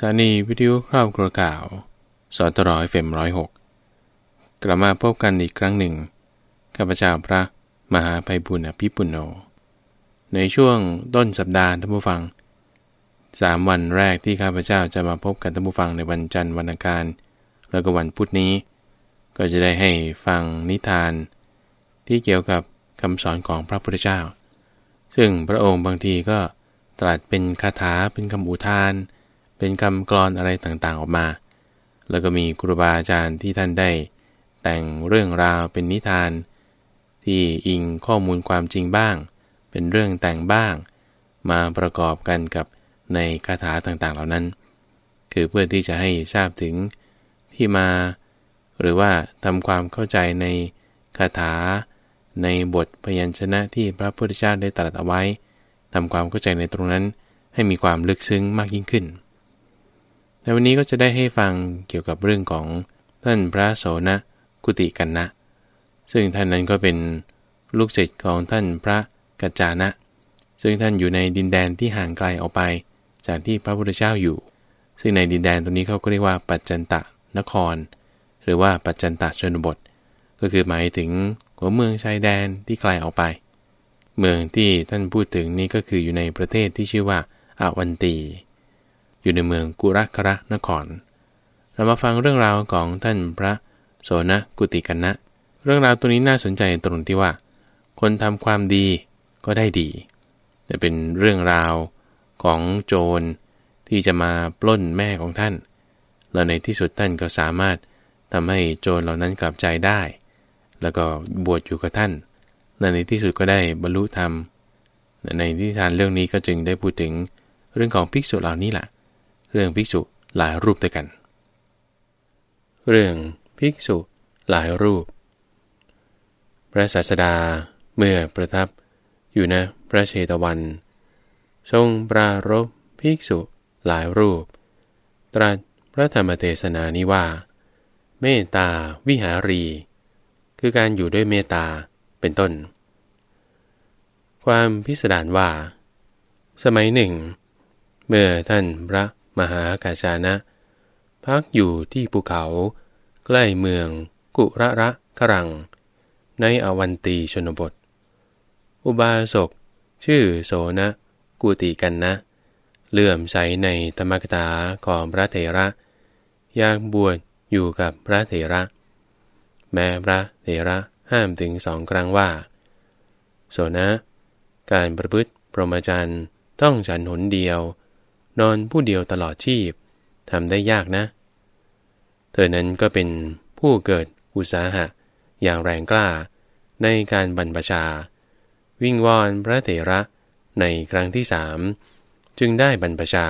สถานีวิทยุครอบครัวข่าว สตรอยเฟมร้อยหกกลับมาพบกันอีกครั้งหนึ่ง ข้าพเจ้าพระมหาภัยบุญอภิปุโน ในช่วงต้นสัปดาห์ท่านผู้ฟังสามวันแรกที่ข้าพเจ้าจะมาพบกับท่านผู้ฟังในวันจันทร์วันอังคารแล้วก็วันพุธนี้ ก็จะได้ให้ฟังนิทาน ที่เกี่ยวกับคำสอนของพระพุทธเจ้า ซึ่งพระองค์บางทีก็ตรัสเป็นคาถาเป็นคำอุทาน เป็นคำกรอนอะไรต่างๆออกมา แล้วก็มีครูบาอาจารย์ที่ท่านได้ แต่งเรื่องราวเป็นนิทาน ที่อิงข้อมูลความจริงบ้าง เป็นเรื่องแต่งบ้าง มาประกอบกันกับในคาถาต่างๆเหล่านั้น คือเพื่อที่จะให้ทราบถึงที่มา หรือว่าทำความเข้าใจในคาถา ในบทพยัญชนะที่พระพุทธเจ้าได้ตรัสเอาไว้ทำความเข้าใจในตรงนั้นให้มีความลึกซึ้งมากยิ่งขึ้น แต่วันนี้ก็จะได้ให้ฟังเกี่ยวกับเรื่องของท่านพระโสนะกุติกันนะ ซึ่งท่านนั้นก็เป็นลูกศิษย์ของท่านพระกัจจานะ ซึ่งท่านอยู่ในดินแดนที่ห่างไกลออกไป จากที่พระพุทธเจ้าอยู่ ซึ่งในดินแดนตรงนี้เขาก็เรียกว่าปัจจันตะนคร หรือว่าปัจจันตะชนบท ก็คือหมายถึงหัวเมืองชายแดนที่ไกลออกไป เมืองที่ท่านพูดถึงนี้ก็คืออยู่ในประเทศที่ชื่อว่าอาวันตี อยู่ในเมืองกุรักระนคร เรามาฟังเรื่องราวของท่านพระโสนกุติกันนะ เรื่องราวตัวนี้น่าสนใจตรงที่ว่า คนทำความดีก็ได้ดี แต่เป็นเรื่องราวของโจรที่จะมาปล้นแม่ของท่าน แล้วในที่สุดท่านก็สามารถทำให้โจรเหล่านั้นกลับใจได้ แล้วก็บวชอยู่กับท่าน และในที่สุดก็ได้บรรลุธรรม ในนิทานเรื่องนี้ก็จึงได้พูดถึงเรื่องของภิกษุเหล่านี้แหละ เรื่องภิกษุหลายรูปด้วยกัน เรื่องภิกษุหลายรูป พระศาสดาเมื่อประทับอยู่นะพระเชตวัน ทรงปรารบภิกษุหลายรูป ตรัสพระธรรมเทศนานี้ว่า เมตตาวิหารี คือการอยู่ด้วยเมตตาเป็นต้น ความพิสดารว่า สมัยหนึ่ง เมื่อท่านพระ มหากาชานะ พักอยู่ที่ภูเขา ใกล้เมือง กุระระกรัง ในอวันตีชนบท อุบาสก ชื่อโสนะกุติกันนะ เลื่อมใสในธรรมกถาของพระเถระ อยากบวชอยู่กับพระเถระ แม้พระเถระห้ามถึงสองครั้งว่า โสนะ การประพฤติพรหมจรรย์ต้องฉันหนเดียว นอนผู้เดียวตลอดชีพทำได้ยากนะ เธอนั้นก็เป็นผู้เกิดอุตสาหะ อย่างแรงกล้า ในการบรรพชา วิ่งวอนพระเถระในครั้งที่สามจึงได้บรรพชา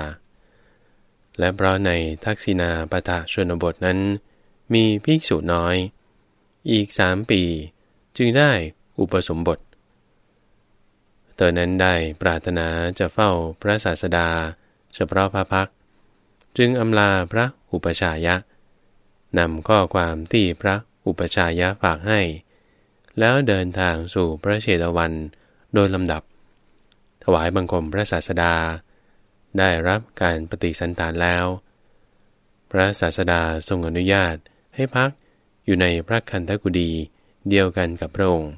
และเพราะในทักษิณาปทะชนบทนั้น มีภิกษุน้อย อีกสามปี จึงได้อุปสมบทเธอนั้นได้ปรารถนาจะเฝ้าพระศาสดา เฉพาะพระพัก จึงอำลาพระอุปชายะนำข้อความที่พระอุปชายะฝากให้ แล้วเดินทางสู่พระเชตวันโดยลำดับ ถวายบังคมพระศาสดา ได้รับการปฏิสันตานแล้ว พระศาสดาทรงอนุญาตให้พักอยู่ในพระคันธกุดีเดียวกันกับพระองค์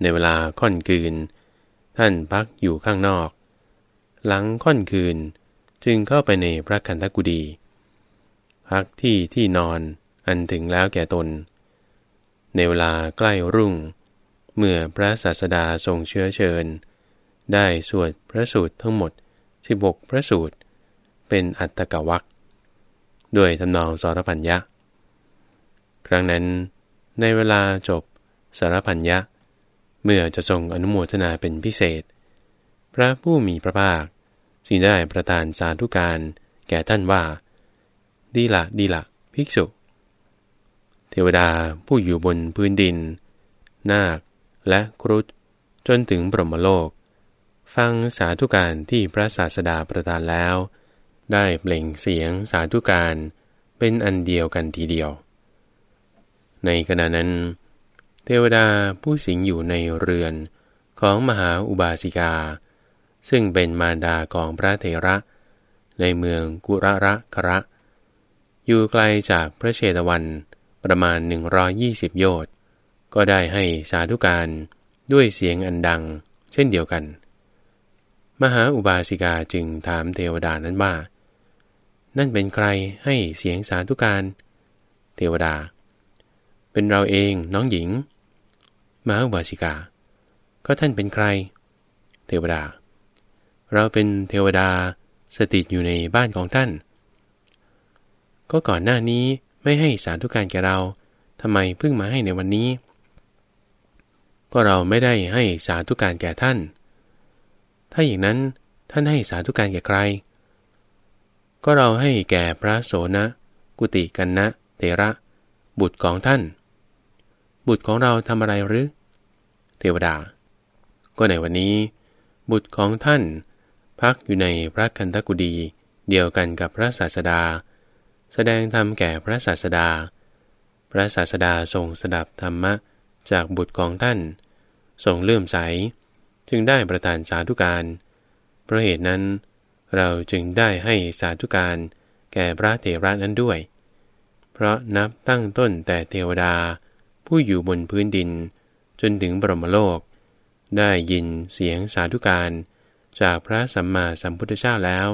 ในเวลาค่อนคืน ท่านพักอยู่ข้างนอก หลังค่อนคืนจึงเข้าไปในพระคันธกุดีพักที่ที่นอนอันถึงแล้วแก่ตน ในเวลาใกล้รุ่ง เมื่อพระศาสดาทรงเชื้อเชิญ ได้สวดพระสูตรทั้งหมด16พระสูตร เป็นอัตตกวักด้วยทำนองสารพัญญะ ครั้งนั้น ในเวลาจบสารพันยะเมื่อจะทรงอนุโมทนาเป็นพิเศษ พระผู้มีพระภาค จึงได้ประทานสาธุการแก่ท่านว่า ดีละดีละภิกษุ เทวดาผู้อยู่บนพื้นดิน นาค และครุฑจนถึงบรมโลก ฟังสาธุการที่พระศาสดาประทานแล้ว ได้เปล่งเสียงสาธุการเป็นอันเดียวกันทีเดียว ในขณะนั้น เทวดาผู้สิงอยู่ในเรือนของมหาอุบาสิกา ซึ่งเป็นมารดาของพระเถระ ในเมืองกุระระคระ อยู่ไกลจากพระเชตวันประมาณ 120 โยชน์ ก็ได้ให้สาธุการด้วยเสียงอันดังเช่นเดียวกัน มหาอุบาสิกาจึงถามเทวดานั้นว่า นั่นเป็นใครให้เสียงสาธุการ เทวดา เป็นเราเองน้องหญิง มหาอุบาสิกา ก็ท่านเป็นใคร เทวดา เราเป็นเทวดาสถิตอยู่ในบ้านของท่าน ก็ก่อนหน้านี้ไม่ให้สาธุการแก่เราทำไมเพิ่งมาให้ในวันนี้ ก็เราไม่ได้ให้สาธุการแก่ท่าน ถ้าอย่างนั้นท่านให้สาธุการแก่ใคร ก็เราให้แก่พระโสนะ กุติกันนะเตระ บุตรของท่าน บุตรของเราทำอะไรหรือ เทวดา ก็ในวันนี้ บุตรของท่าน พักอยู่ในพระคันธกุดีเดียวกันกับพระศาสดา แสดงธรรมแก่พระศาสดา พระศาสดาทรงสดับธรรมะจากบุตรของท่าน ทรงเลื่อมใส จึงได้ประทานสาธุการ เพราะเหตุนั้น เราจึงได้ให้สาธุการแก่พระเทระนั้นด้วย เพราะนับตั้งต้นแต่เทวดา ผู้อยู่บนพื้นดินจนถึงบรมโลก ได้ยินเสียงสาธุการ จากพระสัมมาสัมพุทธเจ้าแล้ว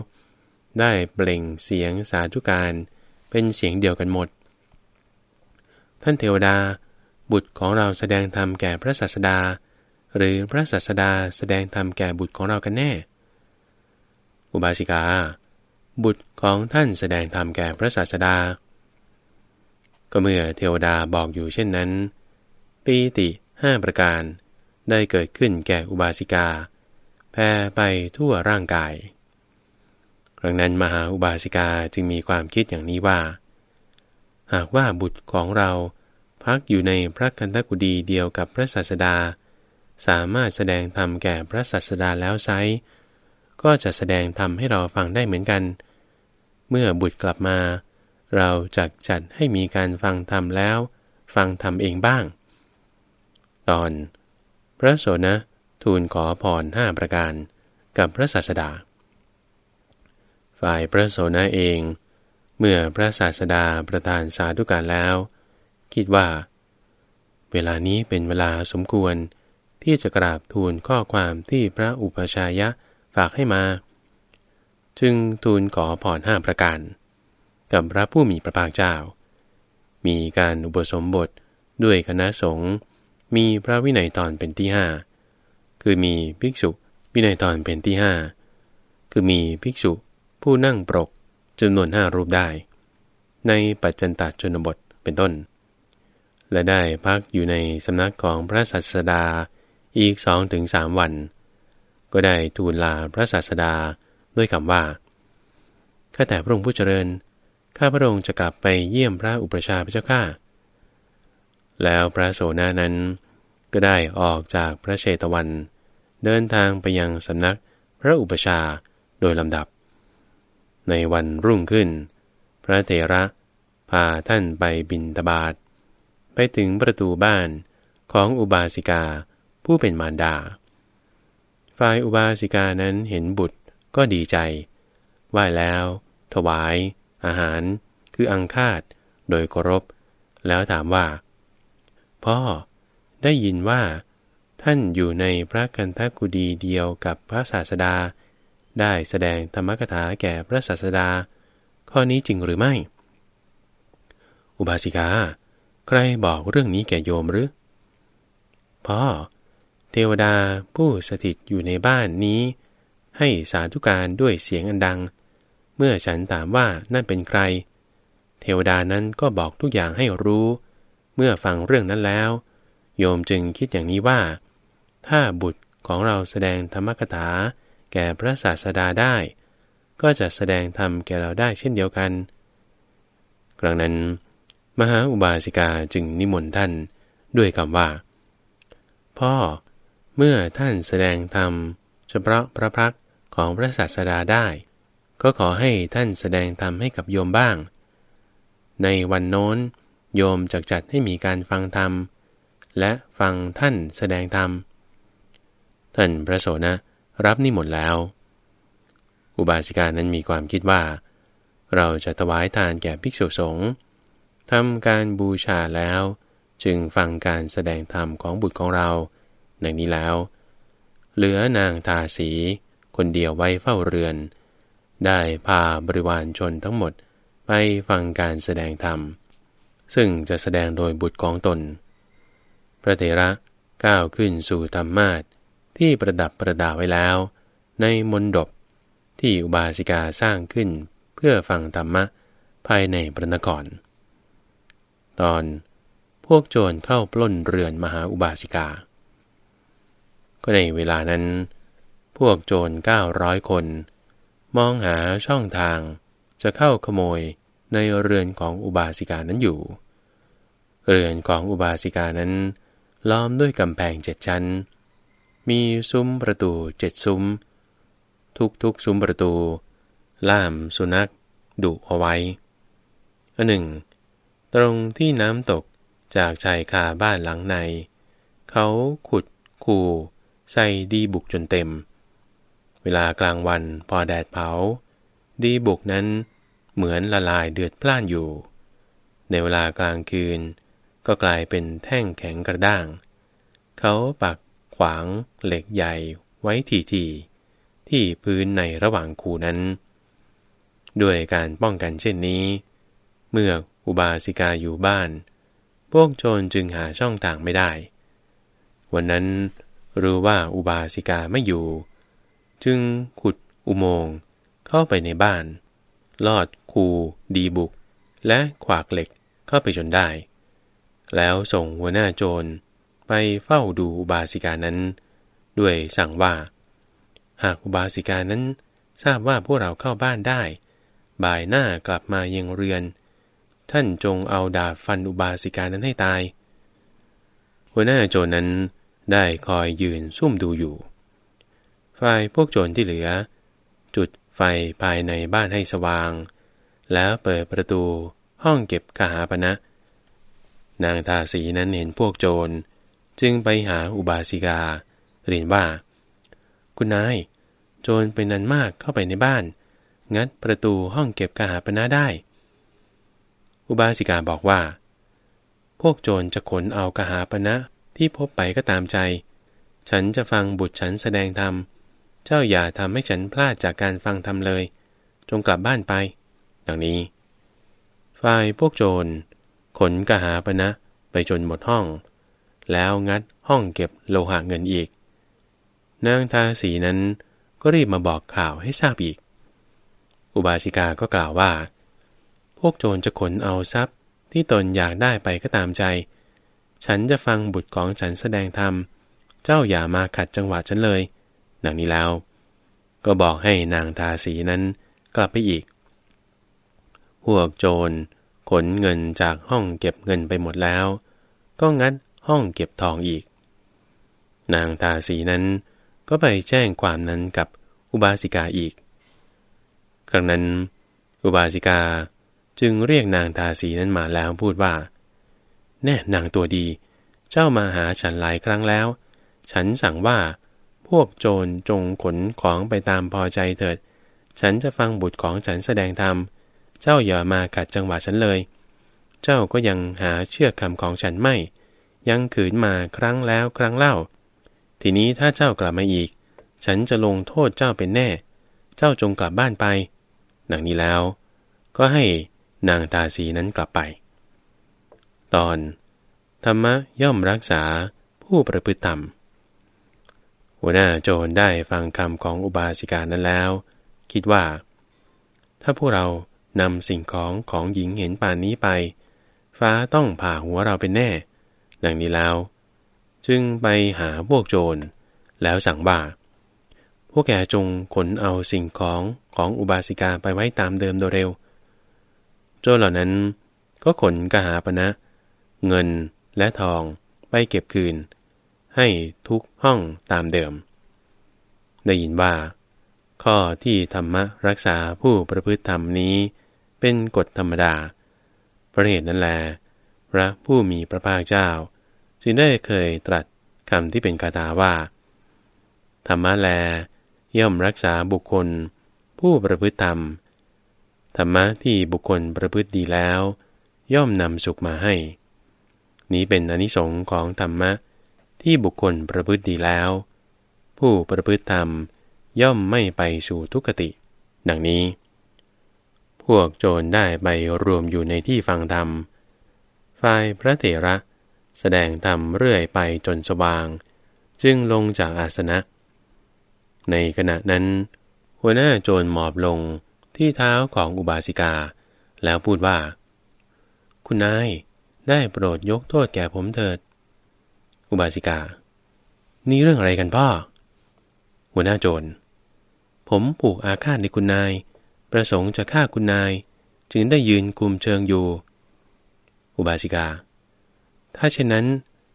ได้เปล่งเสียงสาธุการเป็นเสียงเดียวกันหมด ท่านเทวดา บุตรของเราแสดงธรรมแก่พระศาสดา หรือพระศาสดาแสดงธรรมแก่บุตรของเรากันแน่ อุบาสิกา บุตรของท่านแสดงธรรมแก่พระศาสดา ก็เมื่อเทวดาบอกอยู่เช่นนั้นปีติห้าประการได้เกิดขึ้นแก่อุบาสิกา แผ่ไปทั่วร่างกาย ครั้งนั้นมหาอุบาสิกาจึงมีความคิดอย่างนี้ว่า หากว่าบุตรของเราพักอยู่ในพระกันตกุดีเดียวกับพระศาสดา สามารถแสดงธรรมแก่พระศาสดาแล้วไซก็จะแสดงธรรมให้เราฟังได้เหมือนกัน เมื่อบุตรกลับมา เราจักจัดให้มีการฟังธรรมแล้ว ฟังธรรมเองบ้าง ตอน พระโสนะ ทูลขอพรห้าประการกับพระศาสดา ฝ่ายพระโสนะเอง เมื่อพระศาสดาประทานสาธุการแล้ว คิดว่า เวลานี้เป็นเวลาสมควรที่จะกราบทูลข้อความที่พระอุปชายะฝากให้มา จึงทูลขอผ่อนห้าประการ กับพระผู้มีพระภาคเจ้า มีการอุปสมบทด้วยคณะสงฆ์มีพระวินัยตอนเป็นที่ห้า คือมีภิกษุวินัยตอนเป็นที่ห้าคือมีภิกษุผู้นั่งปรกจำนวนห้ารูปได้ ในปัจจันตชนบทเป็นต้น และได้พักอยู่ในสำนักของพระศาสดาอีกสองถึงสามวัน ก็ได้ทูลลาพระศาสดาด้วยคำว่า ข้าแต่พระองค์ผู้เจริญ ข้าพระองค์จะกลับไปเยี่ยมพระอุปชาพระเจ้าข้า แล้วพระโสนานั้นก็ได้ออกจากพระเชตวัน เดินทางไปยังสำนักพระอุปชาโดยลำดับ ในวันรุ่งขึ้น พระเถระพาท่านไปบินตบาทไปถึงประตูบ้านของอุบาสิกาผู้เป็นมารดา ฝ่ายอุบาสิกานั้นเห็นบุตรก็ดีใจ ไหว้แล้ว ถวาย อาหาร คืออังคาดโดยเคารพ แล้วถามว่า พ่อ ได้ยินว่า ท่านอยู่ในพระกันทกุดีเดียวกับพระศาสดา ได้แสดงธรรมกถาแก่พระศาสดา ข้อนี้จริงหรือไม่ อุบาสิกา ใครบอกเรื่องนี้แก่โยมหรือ พ่อ เทวดาผู้สถิตอยู่ในบ้านนี้ ให้สาธุการด้วยเสียงอันดัง เมื่อฉันถามว่านั่นเป็นใคร เทวดานั้นก็บอกทุกอย่างให้รู้ เมื่อฟังเรื่องนั้นแล้ว โยมจึงคิดอย่างนี้ว่า ถ้าบุตรของเราแสดงธรรมกถา แก่พระศาสดาได้ ก็จะแสดงธรรมแก่เราได้เช่นเดียวกัน ครั้งนั้น มหาอุบาสิกาจึงนิมนต์ท่านด้วยคำว่า พ่อ เมื่อท่านแสดงธรรมเฉพาะพระพักของพระศาสดาได้ ก็ขอให้ท่านแสดงธรรมให้กับโยมบ้าง ในวันโน้น โยมจักจัดให้มีการฟังธรรม และฟังท่านแสดงธรรม ท่านพระโสนะรับนิมนต์แล้ว อุบาสิกานั้นมีความคิดว่า เราจะถวายทานแก่ภิกษุสงฆ์ทำการบูชาแล้ว จึงฟังการแสดงธรรมของบุตรของเราดังนี้แล้ว เหลือนางทาสีคนเดียวไว้เฝ้าเรือน ได้พาบริวารชนทั้งหมดไปฟังการแสดงธรรม ซึ่งจะแสดงโดยบุตรของตน พระเถระก้าวขึ้นสู่ธรรมาท ที่ประดับประดาไว้แล้ว ในมณฑปที่อุบาสิกาสร้างขึ้นเพื่อฟังธรรมะภายในพระนคร ตอนพวกโจรเข้าปล้นเรือนมหาอุบาสิกา ก็ในเวลานั้น พวกโจรเก้าร้อยคน มองหาช่องทางจะเข้าขโมยในเรือนของอุบาสิกานั้นอยู่ เรือนของอุบาสิกานั้น ล้อมด้วยกำแพงเจ็ดชั้น มีซุ้มประตูเจ็ดซุ้ม ทุกๆซุ้มประตู ล่ามสุนัขดุเอาไว้อันหนึ่ง ตรงที่น้ำตกจากชายคาบ้านหลังใน เขาขุดคูใส่ดีบุกจนเต็ม เวลากลางวันพอแดดเผา ดีบุกนั้นเหมือนละลายเดือดพล่านอยู่ ในเวลากลางคืน ก็กลายเป็นแท่งแข็งกระด้าง เขาปัก ขวางเหล็กใหญ่ไว้ทีทีที่พื้นในระหว่างคูนั้น ด้วยการป้องกันเช่นนี้ เมื่ออุบาสิกาอยู่บ้าน พวกโจรจึงหาช่องทางไม่ได้ วันนั้นรู้ว่าอุบาสิกาไม่อยู่ จึงขุดอุโมงค์เข้าไปในบ้าน ลอดคูดีบุก และขวากเหล็กเข้าไปจนได้ แล้วส่งหัวหน้าโจร ไปเฝ้าดูอุบาสิกานั้น ด้วยสั่งว่า หากอุบาสิกานั้นทราบว่าพวกเราเข้าบ้านได้ บ่ายหน้ากลับมายังเรือน ท่านจงเอาดาบฟันอุบาสิกานั้นให้ตาย หัวหน้าโจรนั้นได้คอยยืนซุ่มดูอยู่ ฝ่ายพวกโจรที่เหลือ จุดไฟภายในบ้านให้สว่าง แล้วเปิดประตูห้องเก็บกหาปณะนางทาสีนั้นเห็นพวกโจร จึงไปหาอุบาสิกา เรียนว่า คุณนาย โจรเป็นนันมากเข้าไปในบ้าน งัดประตูห้องเก็บกหาปณะได้ อุบาสิกาบอกว่า พวกโจรจะขนเอากหาปณะที่พบไปก็ตามใจ ฉันจะฟังบุตรฉันแสดงธรรม เจ้าอย่าทำให้ฉันพลาดจากการฟังธรรมเลย จงกลับบ้านไป ดังนี้ ฝ่ายพวกโจร ขนกหาปณะไปจนหมดห้อง แล้วงัดห้องเก็บโลหะเงินอีก นางทาสีนั้นก็รีบมาบอกข่าวให้ทราบอีก อุบาสิกาก็กล่าวว่า พวกโจรจะขนเอาทรัพย์ที่ตนอยากได้ไปก็ตามใจ ฉันจะฟังบุตรของฉันแสดงธรรม เจ้าอย่ามาขัดจังหวะฉันเลย ดังนี้แล้ว ก็บอกให้นางทาสีนั้นกลับไปอีก พวกโจรขนเงินจากห้องเก็บเงินไปหมดแล้ว ก็งัด ห้องเก็บทองอีก นางตาสีนั้นก็ไปแจ้งความนั้นกับอุบาสิกาอีก ครั้งนั้น อุบาสิกาจึงเรียกนางตาสีนั้นมาแล้วพูดว่า แน่นางตัวดี เจ้ามาหาฉันหลายครั้งแล้ว ฉันสั่งว่า พวกโจรจงขนของไปตามพอใจเถิด ฉันจะฟังบุตรของฉันแสดงธรรม เจ้าอย่ามาขัดจังหวะฉันเลย เจ้าก็ยังหาเชื่อคำของฉันไม่ ยังขืนมาครั้งแล้วครั้งเล่า ทีนี้ถ้าเจ้ากลับมาอีก ฉันจะลงโทษเจ้าเป็นแน่ เจ้าจงกลับบ้านไปดังนี้แล้ว ก็ให้นางตาสีนั้นกลับไป ตอน ธรรมะย่อมรักษาผู้ประพฤติธรรมหัวหน้าโจรได้ฟังคำของอุบาสิกานั้นแล้ว คิดว่า ถ้าพวกเรานำสิ่งของของหญิงเห็นป่านนี้ไป ฟ้าต้องผ่าหัวเราเป็นแน่ ดังนี้แล้ว จึงไปหาพวกโจร แล้วสั่งว่า พวกแกจงขนเอาสิ่งของของอุบาสิกาไปไว้ตามเดิมโดยเร็ว โจรเหล่านั้นก็ขนกหาปณะเงินและทองไปเก็บคืน ให้ทุกห้องตามเดิม ได้ยินว่า ข้อที่ธรรมะรักษาผู้ประพฤติธรรมนี้เป็นกฎธรรมดาเพระเหตุนั้นแล พระผู้มีพระภาคเจ้า จึงได้เคยตรัสคำที่เป็นคาถาว่า ธรรมะแล ย่อมรักษาบุคคล ผู้ประพฤติธรรม ธรรมะที่บุคคลประพฤติดีแล้ว ย่อมนำสุขมาให้ นี้เป็นอนิสงค์ของธรรมะที่บุคคลประพฤติดีแล้ว ผู้ประพฤติธรรมย่อมไม่ไปสู่ทุกติ ดังนี้ พวกโจรได้ไปรวมอยู่ในที่ฟังธรรม ฝ่ายพระเถระ แสดงธรรมเรื่อยไปจนสว่าง จึงลงจากอาสนะ ในขณะนั้น หัวหน้าโจรหมอบลงที่เท้าของอุบาสิกา แล้วพูดว่า คุณนายได้โปรดยกโทษแก่ผมเถิด อุบาสิกา นี่เรื่องอะไรกันพ่อ หัวหน้าโจร ผมผูกอาฆาตในคุณนาย ประสงค์จะฆ่าคุณนาย จึงได้ยืนคุมเชิงอยู่ อุบาสิกา ถ้าเช่นนั้น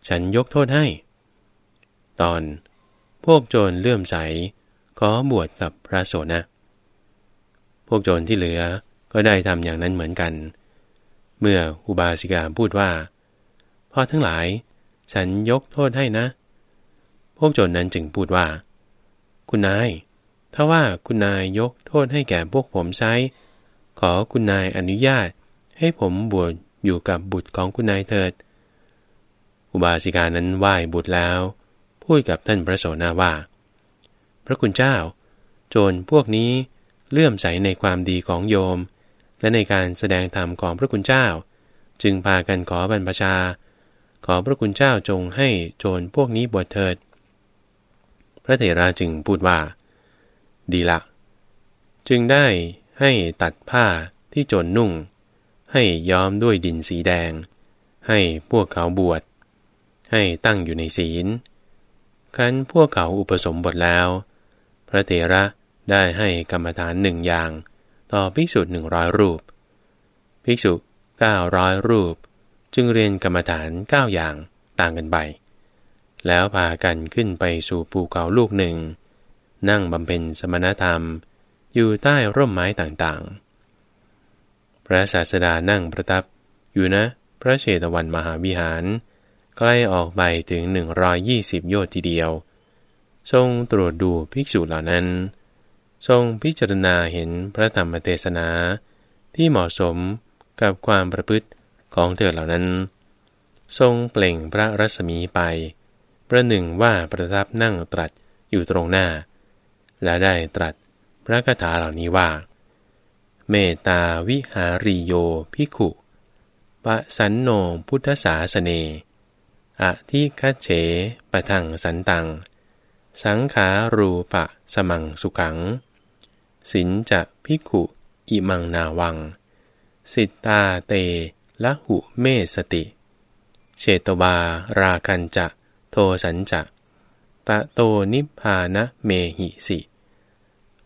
ฉันยกโทษให้ ตอน พวกโจรเลื่อมใส ขอบวชกับพระโสนะ พวกโจรที่เหลือก็ได้ทำอย่างนั้นเหมือนกัน เมื่ออุบาสิกาพูดว่าพ่อทั้งหลาย ฉันยกโทษให้นะ พวกโจรนั้นจึงพูดว่า คุณนาย ถ้าว่าคุณนายยกโทษให้แก่พวกผมไซขอคุณนายอนุญาตให้ผมบวชอยู่กับบุตรของคุณนายเถิด อุบาสิกานั้นไหว้บุตรแล้ว พูดกับท่านพระโสนาว่า พระคุณเจ้า โจรพวกนี้เลื่อมใสในความดีของโยม และในการแสดงธรรมของพระคุณเจ้า จึงพากันขอบรรพชา ขอพระคุณเจ้าจงให้โจรพวกนี้บวชเถิด พระเถระจึงพูดว่า ดีละ จึงได้ให้ตัดผ้าที่โจรนุ่ง ให้ย้อมด้วยดินสีแดง ให้พวกเขาบวช ให้ตั้งอยู่ในศีล ครั้นพวกเขาอุปสมบทแล้ว พระเถระได้ให้กรรมฐานหนึ่งอย่าง ต่อภิกษุหนึ่งร้อยรูป ภิกษุเก้าร้อยรูป จึงเรียนกรรมฐานเก้าอย่างต่างกันไป แล้วพากันขึ้นไปสู่ภูเขาลูกหนึ่ง นั่งบำเพ็ญสมณธรรม อยู่ใต้ร่มไม้ต่างๆ พระศาสดานั่งประทับอยู่นะพระเชตวันมหาวิหาร ใกล้ออกไปถึง 120 โยชน์ทีเดียว ทรงตรวจดูภิกษุเหล่านั้น ทรงพิจารณาเห็นพระธรรมเทศนาที่เหมาะสมกับความประพฤติของเธอเหล่านั้น ทรงเปล่งพระรัศมีไป ประหนึ่งว่าประทับนั่งตรัสอยู่ตรงหน้า และได้ตรัสพระคาถาเหล่านี้ว่า เมตตาวิหาริโยพิขุปะสันโนพุทธสาสเน อะทิคัเฉปะทังสันตัง สังขารูปะสมังสุขัง สินจะพิขุอิมังนาวัง สิตาเตละหุเมสติ เชตวาราคันจะโทสันจะตะโตนิพพานะเมหิสิ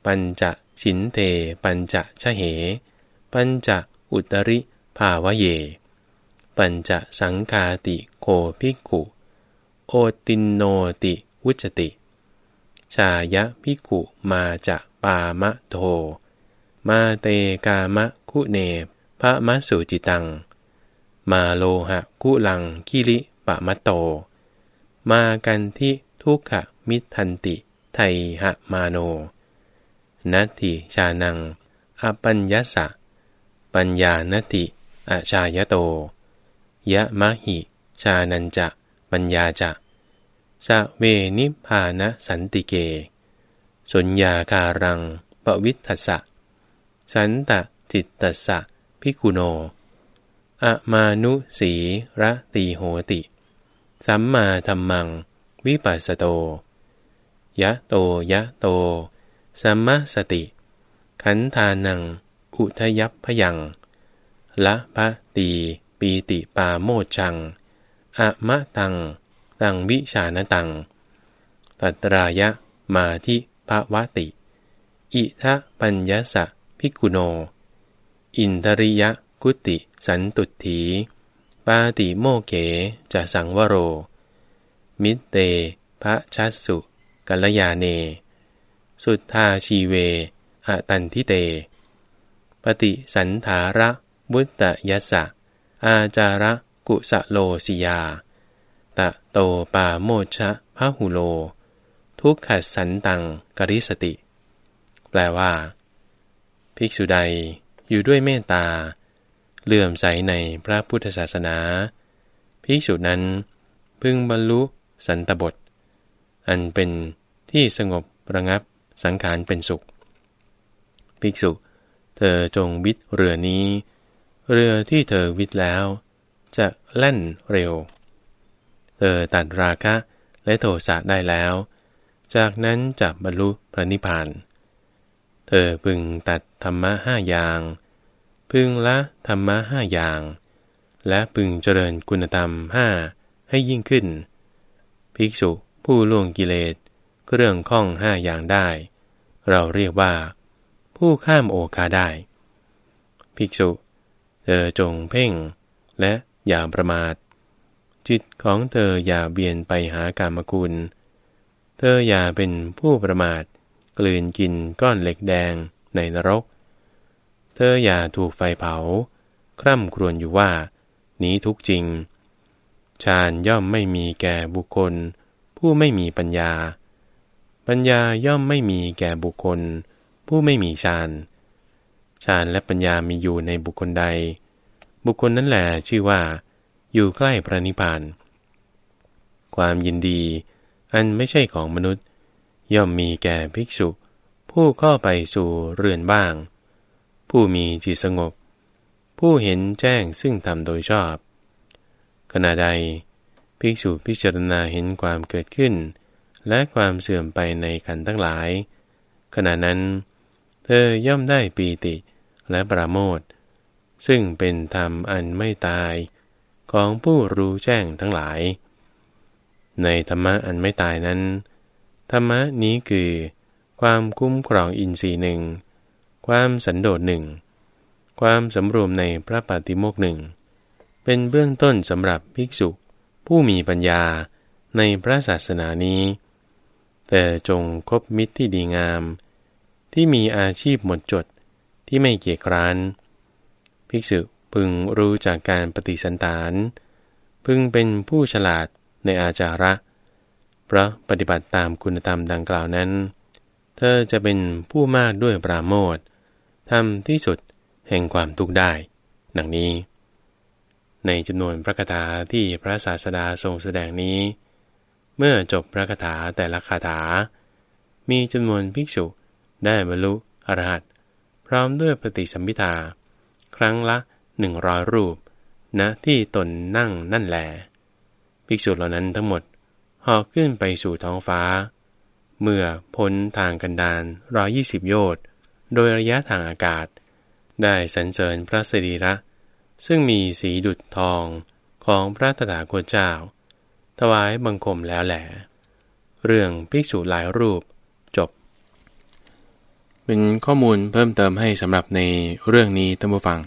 ปัญจะชินเทปัญจะชะเห ปัญจะอุตริภาวะเย ปัญจะสังคาติโคภิกขุ โอตินโนติวุจติ ชายะภิกขุมาจะปามะโท มาเตกามะคุเนพระมัสุจิตัง มาโลหะกุลังคิริปะมะโต มากันที่ทุกขมิทันติ ไทหะมาโน นัตติชานังอปัญญสะ ปัญญานติอาชายโต ยะมะหิ ชานันจะปัญญาจะสะเวนิพานะสันติเก สุญญาการังปวิทัสสะ สันตะจิตตสะพิกุโน อะมานุสีระตีโหติ สัมมาธรรมัง วิปัสสโต ยะโตยะโต สัมมาสติ ขันธานัง อุทยัพพยัง ละพะตี ปีติปาโมจัง อะมะตัง ตังวิชานตัง ตัตรายะมาทิภวติ อิทะปัญญสะพิกุโน อินทริยะกุติสันตุถีปาติโมเกจะสังวโร มิเตพระชัสสุกัลยาเน สุทธาชีเวอตันทิเต ปฏิสันธาระบุตตยสะ อาจาระกุสะโลสิยา ตะโตปาโมชะพะหุโล ทุกขสันตังกริสติ แปลว่า ภิกษุใดอยู่ด้วยเมตตา เลื่อมใสในพระพุทธศาสนา ภิกษุนั้น พึงบรรลุสันตบท อันเป็นที่สงบระงับสังขารเป็นสุข ภิกษุ เธอจงวิทเรือนี้ เรือที่เธอวิทแล้ว จะแล่นเร็ว เธอตัดราคะและโทสะได้แล้ว จากนั้นจะบรรลุพระนิพพาน เธอพึงตัดธรรมะห้าอย่าง พึงละธรรมะห้าอย่าง และพึงเจริญคุณธรรมห้าให้ยิ่งขึ้น ภิกษุผู้ล่วงกิเลสเรื่องข้องห้าอย่างได้ เราเรียกว่า ผู้ข้ามโอคาได้ ภิกษุ เธอจงเพ่ง และอย่าประมาท จิตของเธออย่าเบียนไปหากามกุลเธออย่าเป็นผู้ประมาท กลืนกินก้อนเหล็กแดงในนรก เธออย่าถูกไฟเผา คร่ำครวญอยู่ว่า นี้ทุกจริง ฌานย่อมไม่มีแก่บุคคล ผู้ไม่มีปัญญา ปัญญาย่อมไม่มีแก่บุคคล ผู้ไม่มีฌาน ฌานและปัญญามีอยู่ในบุคคลใด บุคคลนั้นแหละชื่อว่า อยู่ใกล้พระนิพพาน ความยินดี อันไม่ใช่ของมนุษย์ ย่อมมีแก่ภิกษุ ผู้เข้าไปสู่เรือนบ้าง ผู้มีจิตสงบ ผู้เห็นแจ้งซึ่งทำโดยชอบ ขณะใด ภิกษุพิจารณาเห็นความเกิดขึ้น และความเสื่อมไปในขันทั้งหลาย ขณะนั้น เธอย่อมได้ปีติ และปราโมทซึ่งเป็นธรรมอันไม่ตายของผู้รู้แจ้งทั้งหลาย ในธรรมะอันไม่ตายนั้น ธรรมะนี้คือ ความคุ้มครองอินทรีย์หนึ่ง ความสันโดษหนึ่ง ความสำรวมในพระปฏิโมกหนึ่ง เป็นเบื้องต้นสำหรับภิกษุผู้มีปัญญาในพระศาสนานี้ แต่จงคบมิตรที่ดีงาม ที่มีอาชีพหมดจด ที่ไม่เกียจคร้าน ภิกษุพึงรู้จากการปฏิสันฐาน พึงเป็นผู้ฉลาดในอาจาระ เพราะปฏิบัติตามคุณธรรมดังกล่าวนั้น เธอจะเป็นผู้มากด้วยปราโมททำที่สุดแห่งความทุกข์ได้ ดังนี้ ในจำนวนพระคาถาที่พระศาสดาทรงแสดงนี้ เมื่อจบพระคาถาแต่ละคาถา มีจำนวนภิกษุได้บรรลุอรหัต พร้อมด้วยปฏิสัมพิทา ครั้งละหนึ่งร้อยรูปณที่ตนนั่งนั่นแหลภิกษุเหล่านั้นทั้งหมดหอกขึ้นไปสู่ท้องฟ้า เมื่อพ้นทางกันดารร้อยี่สิบโยชน์โดยระยะทางอากาศ ได้สรรเสริญพระสรีระ ซึ่งมีสีดุจทองของพระตถาคตเจ้า ถวายบังคมแล้วแหลเรื่องภิกษุหลายรูป เป็นข้อมูลเพิ่มเติมให้สำหรับในเรื่องนี้ท่านผู้ฟัง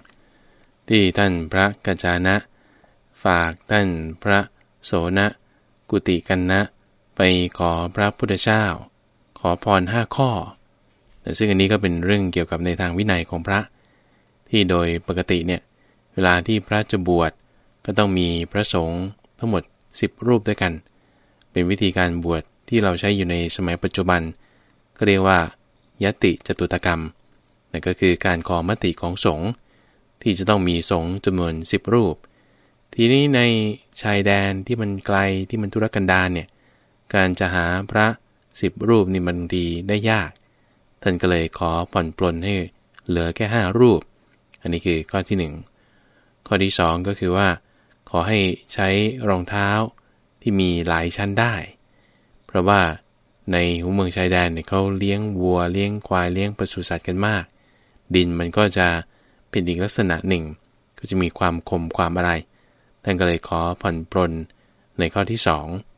ที่ท่านพระกัจจานะ ฝากท่านพระโสนะ กุติกันนะ ไปขอพระพุทธเจ้า ขอพรห้าข้อ แต่ซึ่งอันนี้ก็เป็นเรื่องเกี่ยวกับในทางวินัยของพระ ที่โดยปกติเนี่ย เวลาที่พระจะบวชก็ต้องมีพระสงฆ์ทั้งหมด 10 รูปด้วยกัน เป็นวิธีการบวชที่เราใช้อยู่ในสมัยปัจจุบัน ก็เรียกว่า ยติจตุตกรรมนั่นก็คือการขอมติของสงฆ์ที่จะต้องมีสงฆ์จำนวน 10 รูป ทีนี้ในชายแดนที่มันไกลที่มันทุรกันดารเนี่ยการจะหาพระสิบรูปนี่มันดีได้ยาก ท่านก็เลยขอผ่อนปลนให้เหลือแค่ห้ารูป อันนี้คือข้อที่หนึ่งข้อที่สองก็คือว่า ขอให้ใช้รองเท้าที่มีหลายชั้นได้ เพราะว่า ในหัวเมืองชายแดนเนี่ยเขาเลี้ยงวัวเลี้ยงควายเลี้ยงปศุสัตว์กันมาก ดินมันก็จะเป็นอีกลักษณะหนึ่ง ก็จะมีความคมความอะไร ท่านก็เลยขอผ่อนปลนในข้อที่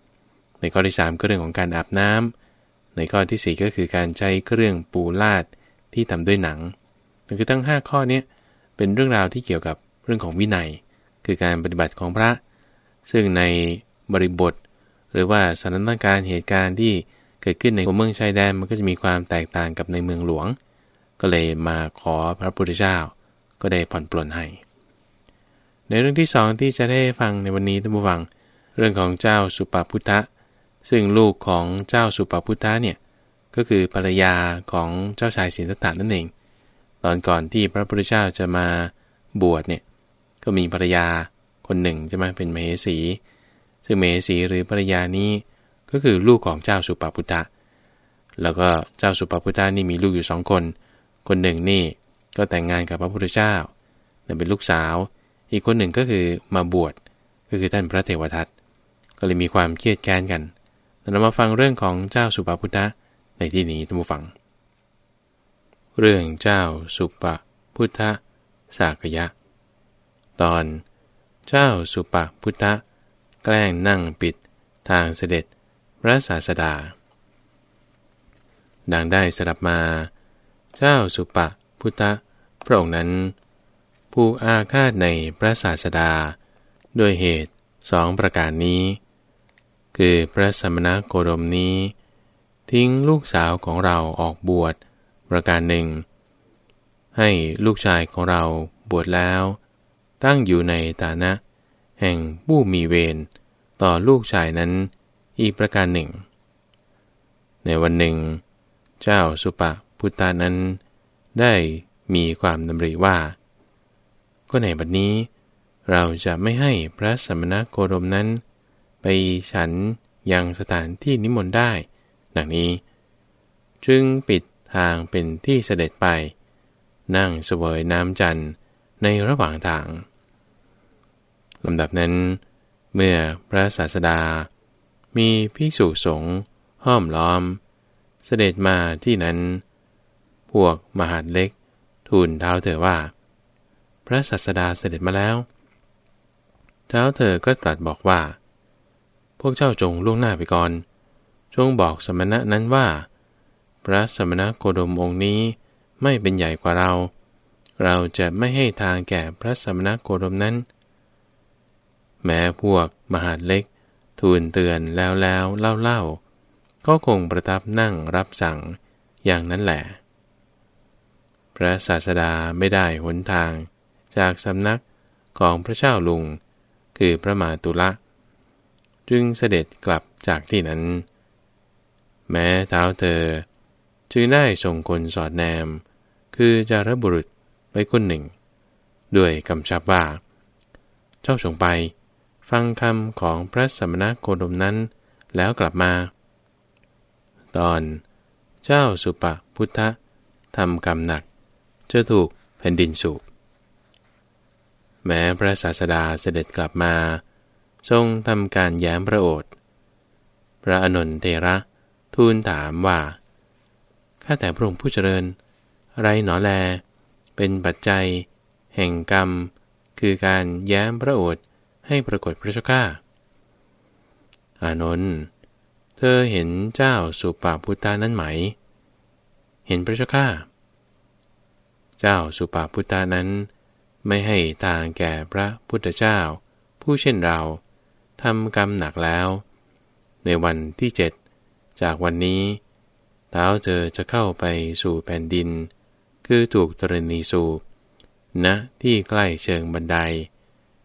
2 ในข้อที่ 3 ก็เรื่องของการอาบน้ำในข้อที่ 4 ก็คือการใช้เครื่องปูลาดที่ทำด้วยหนังนั่นคือทั้ง 5 ข้อนี้เป็นเรื่องราวที่เกี่ยวกับเรื่องของวินัย คือการปฏิบัติของพระ ซึ่งในบริบท หรือว่าสถานการณ์เหตุการณ์ที่ เกิดขึ้นในเมืองชายแดนมันก็จะมีความแตกต่างกับในเมืองหลวง ก็เลยมาขอพระพุทธเจ้าก็ได้ผ่อนปลนให้ ในเรื่องที่สองที่จะได้ฟังในวันนี้ท่านผู้ฟัง เรื่องของเจ้าสุปาพุทธะ ซึ่งลูกของเจ้าสุปาพุทธะเนี่ยก็คือภรรยาของเจ้าชายสินธัตถะนั่นเอง ตอนก่อนที่พระพุทธเจ้าจะมาบวชเนี่ยก็มีภรรยาคนหนึ่งจะมาเป็นเหสี ซึ่งเหสีหรือภรรยานี้ ก็คือลูกของเจ้าสุปาพุทธะแล้วก็เจ้าสุปาพุทธะนี่มีลูกอยู่สองคน คนหนึ่งนี่ก็แต่งงานกับพระพุทธเจ้าแต่เป็นลูกสาว อีกคนหนึ่งก็คือมาบวชก็คือท่านพระเทวทัตก็เลยมีความเครียดแค้นกันเรามาฟังเรื่องของเจ้าสุปาพุทธะในที่นี้ท่านผู้ฟัง เรื่องเจ้าสุปพุทธะสากยะ ตอน เจ้าสุปพุทธะแกล้งนั่งปิดทางเสด็จ พระศาสดา ดังได้สดับมา เจ้าสุปะพุทธพระองค์นั้น ผู้อาฆาตในพระศาสดา ด้วยเหตุสองประการนี้ คือพระสมณโคดมนี้ ทิ้งลูกสาวของเราออกบวชประการหนึ่ง ให้ลูกชายของเราบวชแล้ว ตั้งอยู่ในฐานะ แห่งผู้มีเวรต่อลูกชายนั้น อีกประการหนึ่ง ในวันหนึ่ง เจ้าสุปพุทธานั้น ได้มีความดำริว่า ก็ในบัดนี้ เราจะไม่ให้พระสมณโคดมนั้น ไปฉันยังสถานที่นิมนต์ได้ ดังนี้ จึงปิดทางเป็นที่เสด็จไป นั่งเสวยน้ำจันทร์ในระหว่างทางลำดับนั้น เมื่อพระศาสดา มีภิกษุสงฆ์ห้อมล้อม เสด็จมาที่นั้น พวกมหาดเล็ก ทูลเท้าเธอว่า พระศาสดาเสด็จมาแล้ว เท้าเธอก็ตรัสบอกว่า พวกเจ้าจงล่วงหน้าไปก่อน จงบอกสมณะนั้นว่า พระสมณะโคดมองค์นี้ไม่เป็นใหญ่กว่าเรา เราจะไม่ให้ทางแก่พระสมณะโคดมนั้น แม้พวกมหาเล็ก ทูลเตือนแล้วแล้วเล่าเล่าก็คงประทับนั่งรับสั่งอย่างนั้นแหละ พระศาสดาไม่ได้หนทางจากสำนักของพระเจ้าลุง คือพระมาตุละ จึงเสด็จกลับจากที่นั้น แม้เท้าเธอ จึงได้ส่งคนสอดแนม คือจารบุรุษไปคนหนึ่ง ด้วยกำชับว่า เจ้าส่งไป ฟังคำของพระสมณโคดมนั้น แล้วกลับมา ตอน เจ้าสุปพุทธทำกรรมหนัก จะถูกแผ่นดินสูบแม้พระศาสดาเสด็จกลับมา ทรงทำการแย้มพระโอษฐ์พระอนุนเทระทูลถามว่า ข้าแต่พระองค์ผู้เจริญ ไรหนอแล เป็นปัจจัย แห่งกรรม คือการแย้มพระโอษฐ์ ให้ปรากฏพระเจ้าข้าอานนท์เธอเห็นเจ้าสุปาพุทธานั้นไหม เห็นพระเจ้าข้าเจ้าสุปาพุทธานั้น ไม่ให้ทางแก่พระพุทธเจ้า ผู้เช่นเราทำกรรมหนักแล้ว ในวันที่เจ็ดจากวันนี้เท้าเธอจะเข้าไปสู่แผ่นดิน คือถูกตรณีสูบณนะที่ใกล้เชิงบันได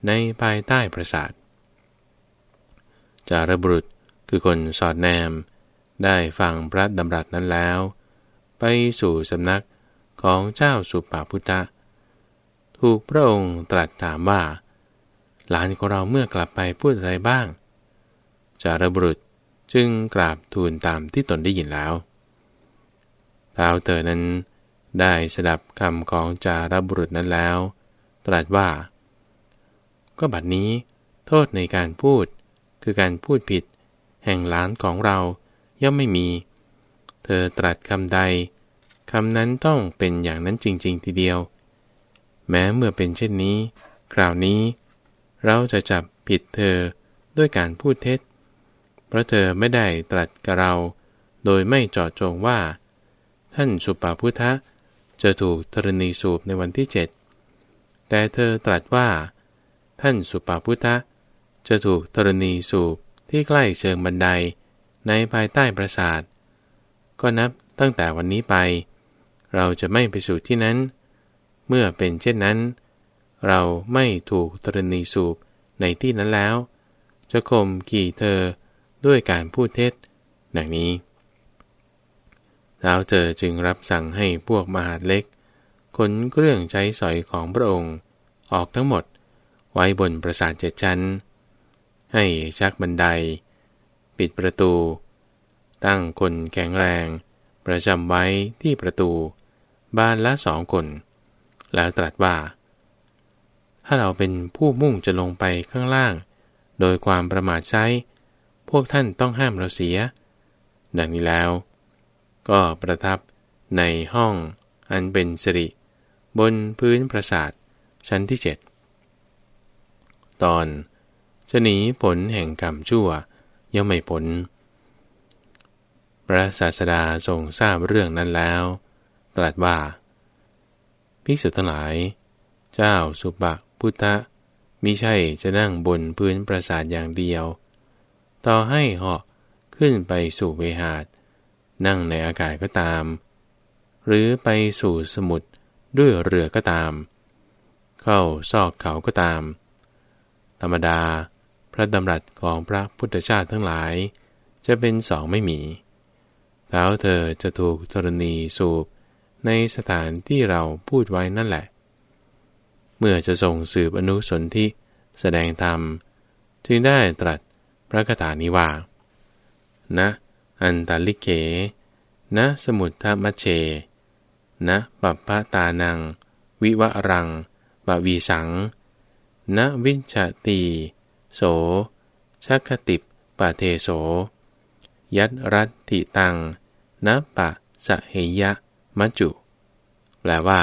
ในภายใต้ปราสาท จารบุรุษคือคนสอดแนม ได้ฟังพระดำรัสนั้นแล้ว ไปสู่สำนักของเจ้าสุปาพุทธะ ถูกพระองค์ตรัสถามว่า หลานของเราเมื่อกลับไปพูดอะไรบ้าง จารบุรุษจึงกราบทูลตามที่ตนได้ยินแล้วท้าวเตอนั้นได้สดับคำของจารบุรุษนั้นแล้ว ตรัสว่า ก็บัดนี้ โทษในการพูด คือการพูดผิด แห่งหลานของเราย่อมไม่มี เธอตรัสคำใดคำนั้นต้องเป็นอย่างนั้นจริง ๆ ทีเดียว แม้เมื่อเป็นเช่นนี้ คราวนี้ เราจะจับผิดเธอด้วยการพูดเท็จ เพราะเธอไม่ได้ตรัสกับเรา โดยไม่จอดจงว่า ท่านสุปาพุทธะจะถูกธรณีสูบในวันที่เจ็ดแต่เธอตรัสว่า ท่านสุปาพุทธะจะถูกธรณีสูบที่ใกล้เชิงบันไดในภายใต้ปราสาท ก็นับตั้งแต่วันนี้ไป เราจะไม่ไปสู่ที่นั้น เมื่อเป็นเช่นนั้น เราไม่ถูกตรณีสูบในที่นั้นแล้ว จะข่มขี่เธอด้วยการพูดเท็จดังนี้ แล้วเธอจึงรับสั่งให้พวกมหาเล็กขนเครื่องใช้สอยของพระองค์ ออกทั้งหมด ไว้บนปราสาทเจ็ดชั้น ให้ชักบันได ปิดประตู ตั้งคนแข็งแรง ประจำไว้ที่ประตู บ้านละสองคน แล้วตรัสว่า ถ้าเราเป็นผู้มุ่งจะลงไปข้างล่าง โดยความประมาทใช้พวกท่านต้องห้ามเราเสีย ดังนี้แล้ว ก็ประทับในห้องอันเป็นสิริ บนพื้นปราสาทชั้นที่เจ็ด ตอน จะหนีผลแห่งกรรมชั่วย่อมไม่ผล พระศาสดาทรงทราบเรื่องนั้นแล้ว ตรัสว่า ภิกษุทั้งหลาย เจ้าสุบะพุทธะมิใช่จะนั่งบนพื้นปราสาทอย่างเดียว ต่อให้เหาะขึ้นไปสู่เวหาดนั่งในอากาศก็ตาม หรือไปสู่สมุทรด้วยเรือก็ตาม เข้าซอกเขาก็ตาม ธรรมดา พระดำรัสของพระพุทธเจ้าทั้งหลาย จะเป็นสองไม่มีแล้วเธอจะถูกธรณีสูบในสถานที่เราพูดไว้นั่นแหละ เมื่อจะส่งสืบอนุสนที่แสดงธรรม จึงได้ตรัสพระคาถานี้ว่า นะ อันตาลิเก นะสมุทธมัชเช นะปัปปะตานัง วิวะรังบาวีสัง นวิชตี โสชักติปปะเทโส ยัดรัตติตังนปะสะเหยะมัจจุ แปลว่า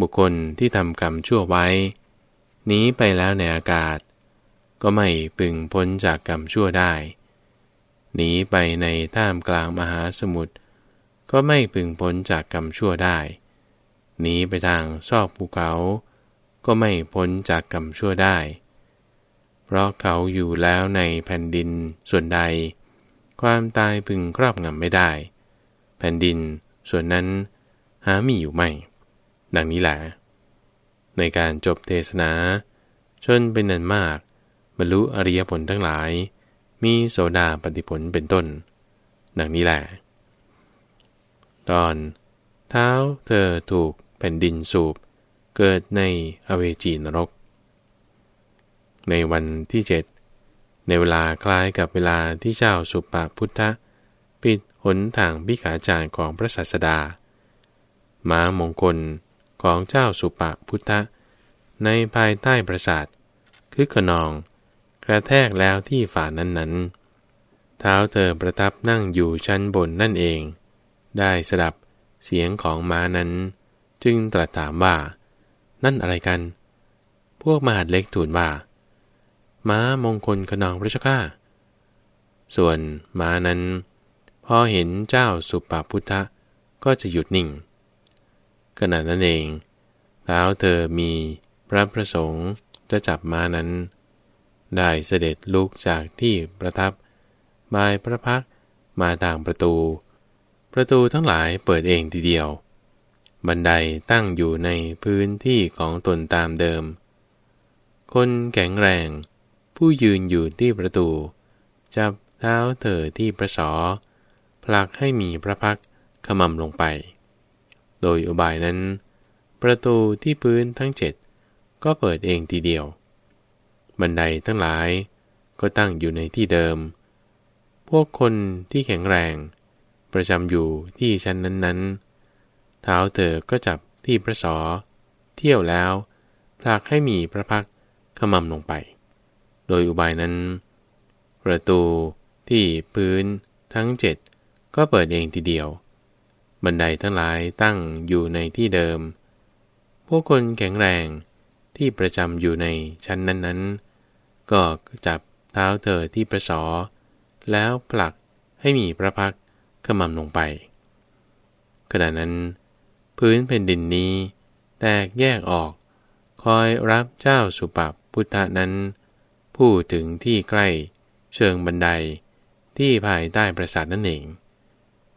บุคคลที่ทำกรรมชั่วไว้หนีไปแล้วในอากาศ ก็ไม่พึงพ้นจากกรรมชั่วได้หนีไปในท่ามกลางมหาสมุทรก็ไม่พึงพ้นจากกรรมชั่วได้ หนีไปทางซอกภูเขา ก็ไม่พ้นจากกรรมชั่วได้ เพราะเขาอยู่แล้วในแผ่นดินส่วนใด ความตายพึงครอบงำไม่ได้ แผ่นดินส่วนนั้นหามีอยู่ไม่ ดังนี้แหละ ในการจบเทศนา ชนเป็นนันมาก บรรลุอริยผลทั้งหลาย มีโสดาปฏิผลเป็นต้น ดังนี้แหละ ตอน เท้าเธอถูกแผ่นดินสูบ เกิดในอเวจีนรก ในวันที่เจ็ดในเวลาคล้ายกับเวลาที่เจ้าสุปาพุทธะ ปิดหนทางพิขาจารของพระศาสดา ม้ามงคลของเจ้าสุปาพุทธะ ในภายใต้ประสาทคือขนอง กระแทกแล้วที่ฝ่านั้นนั้นเท้าเธอประทับนั่งอยู่ชั้นบนนั่นเอง ได้สดับเสียงของม้านั้น จึงตรัสถามว่า นั่นอะไรกัน พวกมหาดเล็กทูลว่า ม้ามงคลขนองพระเจ้าข้าส่วนม้านั้น พอเห็นเจ้าสุปาพุทธะก็จะหยุดนิ่งขณะนั้นเองเท้าเธอมีพระประสงค์จะจับม้านั้น ได้เสด็จลุกจากที่ประทับบายพระพักมาต่างประตู ประตูทั้งหลายเปิดเองทีเดียว บันไดตั้งอยู่ในพื้นที่ของตนตามเดิม คนแข็งแรง ผู้ยืนอยู่ที่ประตู จับเท้าเธอที่ประสอผลักให้มีพระพักขมำลงไป โดยอุบายนั้น ประตูที่พื้นทั้งเจ็ดก็เปิดเองทีเดียว บันไดทั้งหลายก็ตั้งอยู่ในที่เดิม พวกคนที่แข็งแรง ประจำอยู่ที่ชั้นนั้นๆ เท้าเธอก็จับที่พระสอ เที่ยวแล้วพลากให้มีพระพักขมำลงไป โดยอุบายนั้น ประตูที่พื้นทั้งเจ็ดก็เปิดเองทีเดียว บันไดทั้งหลายตั้งอยู่ในที่เดิม พวกคนแข็งแรงที่ประจำอยู่ในชั้นนั้นๆ ก็จับเท้าเธอที่ประสอ แล้วผลักให้มีพระพักขมำลงไปขณะนั้น พื้นแผ่นดินนี้ แตกแยกออก คอยรับเจ้าสุปปพุทธนั้น ผู้ถึงที่ใกล้ เชิงบันไดที่ภายใต้ปราสาทนั่นเอง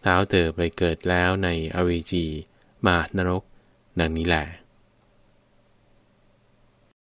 เท้าเธอไปเกิดแล้วในอเวจี มานรก ดังนี้แหละ